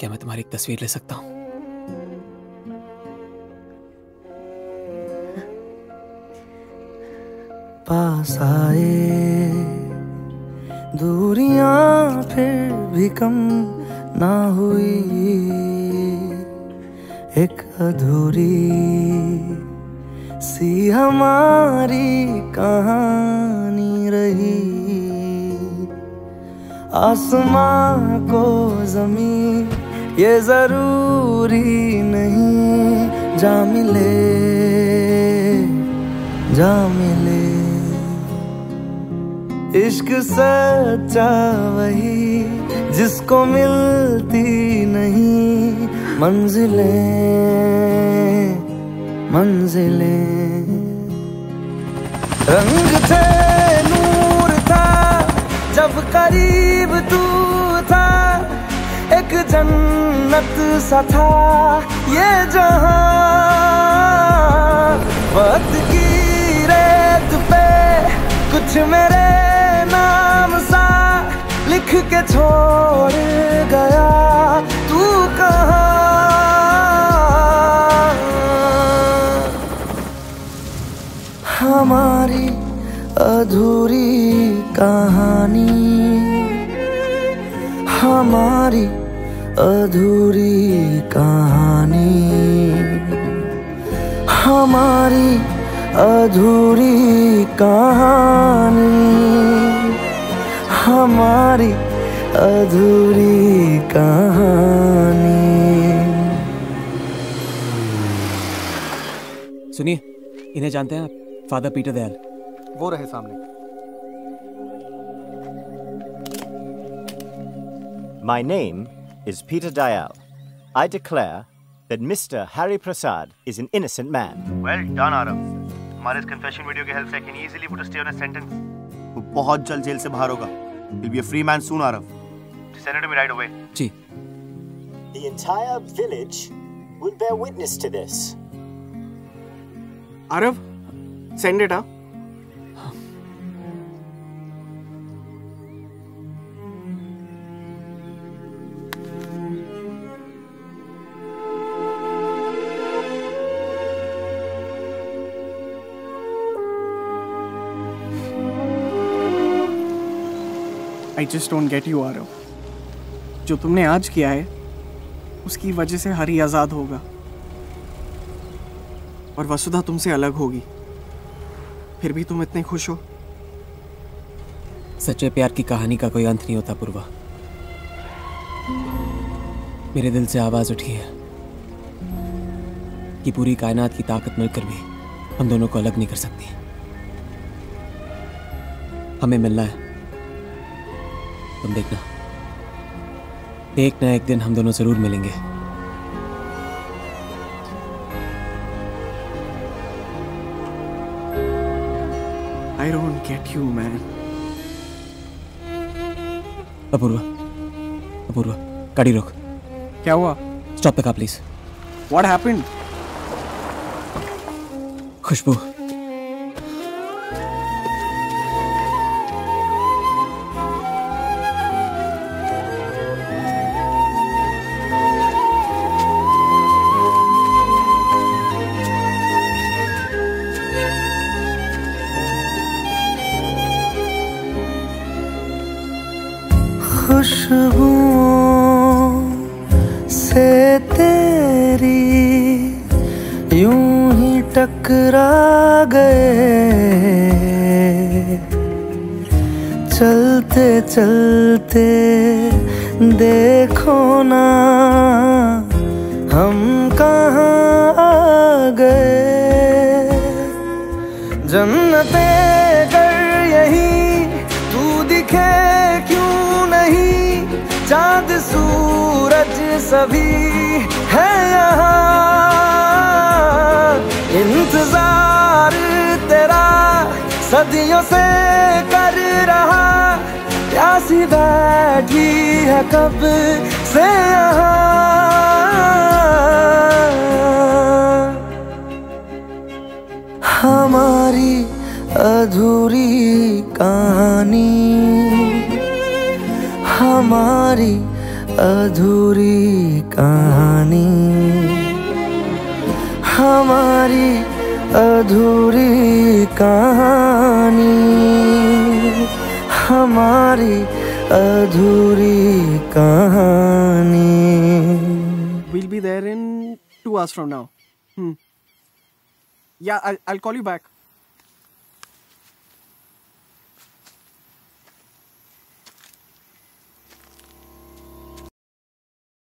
क्या मैं तुम्हारी एक तस्वीर ले सकता हूँ? पास आए, दूरियाँ फिर भी कम ना हुई। एक अधूरी सी हमारी कहानी रही। आसमां को ज़मीन ये ज़रूरी नहीं, जा मिले जा मिले। इश्क सच्चा वही जिसको मिलती नहीं, मंजिलें मंजिलें। रंग थे नूर था, जब करीब तू एक जन्नत सा था ये जहाँ वक्त की रेत पे कुछ मेरे नाम सा लिख के छोड़ गया। तू कहाँ? हमारी अधूरी कहानी, हमारी अधूरी कहानी। हमारी अधूरी कहानी। हमारी अधूरी कहानी। सुनिए इन्हें जानते हैं आप? Father Peter Dayal. वो रहे सामने। My name is Peter Dayal. I declare that Mr. Harry Prasad is an innocent man. Well done, Arav. हमारे इस confession video की help से I can easily put a stay on a sentence. वो बहुत जल्द जेल से बाहर होगा. He'll be a free man soon, Arav. Just send it to me right away. Ji The entire village will bear witness to this. Aarav send it हाँ I just don't get you Arav जो तुमने आज किया है, उसकी वजह से हरी आज़ाद होगा। और वसुधा तुमसे अलग होगी। फिर भी तुम इतने खुश हो? सच्चे प्यार की कहानी का कोई अंत नहीं होता, पूर्वा। मेरे दिल से आवाज़ उठी है कि पूरी कायनात की ताकत मिलकर भी हम दोनों को अलग नहीं कर सकती। हमें मिलना है। तुम देखना। एक ना एक दिन हम दोनों ज़रूर मिलेंगे। I don't get you man Apoorva Apoorva गाड़ी रोक। क्या हुआ? स्टॉप पे कार प्लीज़ व्हाट हैपेंड खुशबू। खुशबुओं से तेरी यूँ ही टकरा गए। चलते चलते देखो ना, हम कहाँ आ गए? जन्नते सभी है यहाँ। इंतज़ार तेरा सदियों से कर रहा। प्यासी बैठी है कब से यहाँ। हमारी अधूरी कहानी। हमारी अधूरी कहानी। हमारी अधूरी कहानी। हमारी अधूरी कहानी। Will be there in two hours from now या आई कॉल यू बैक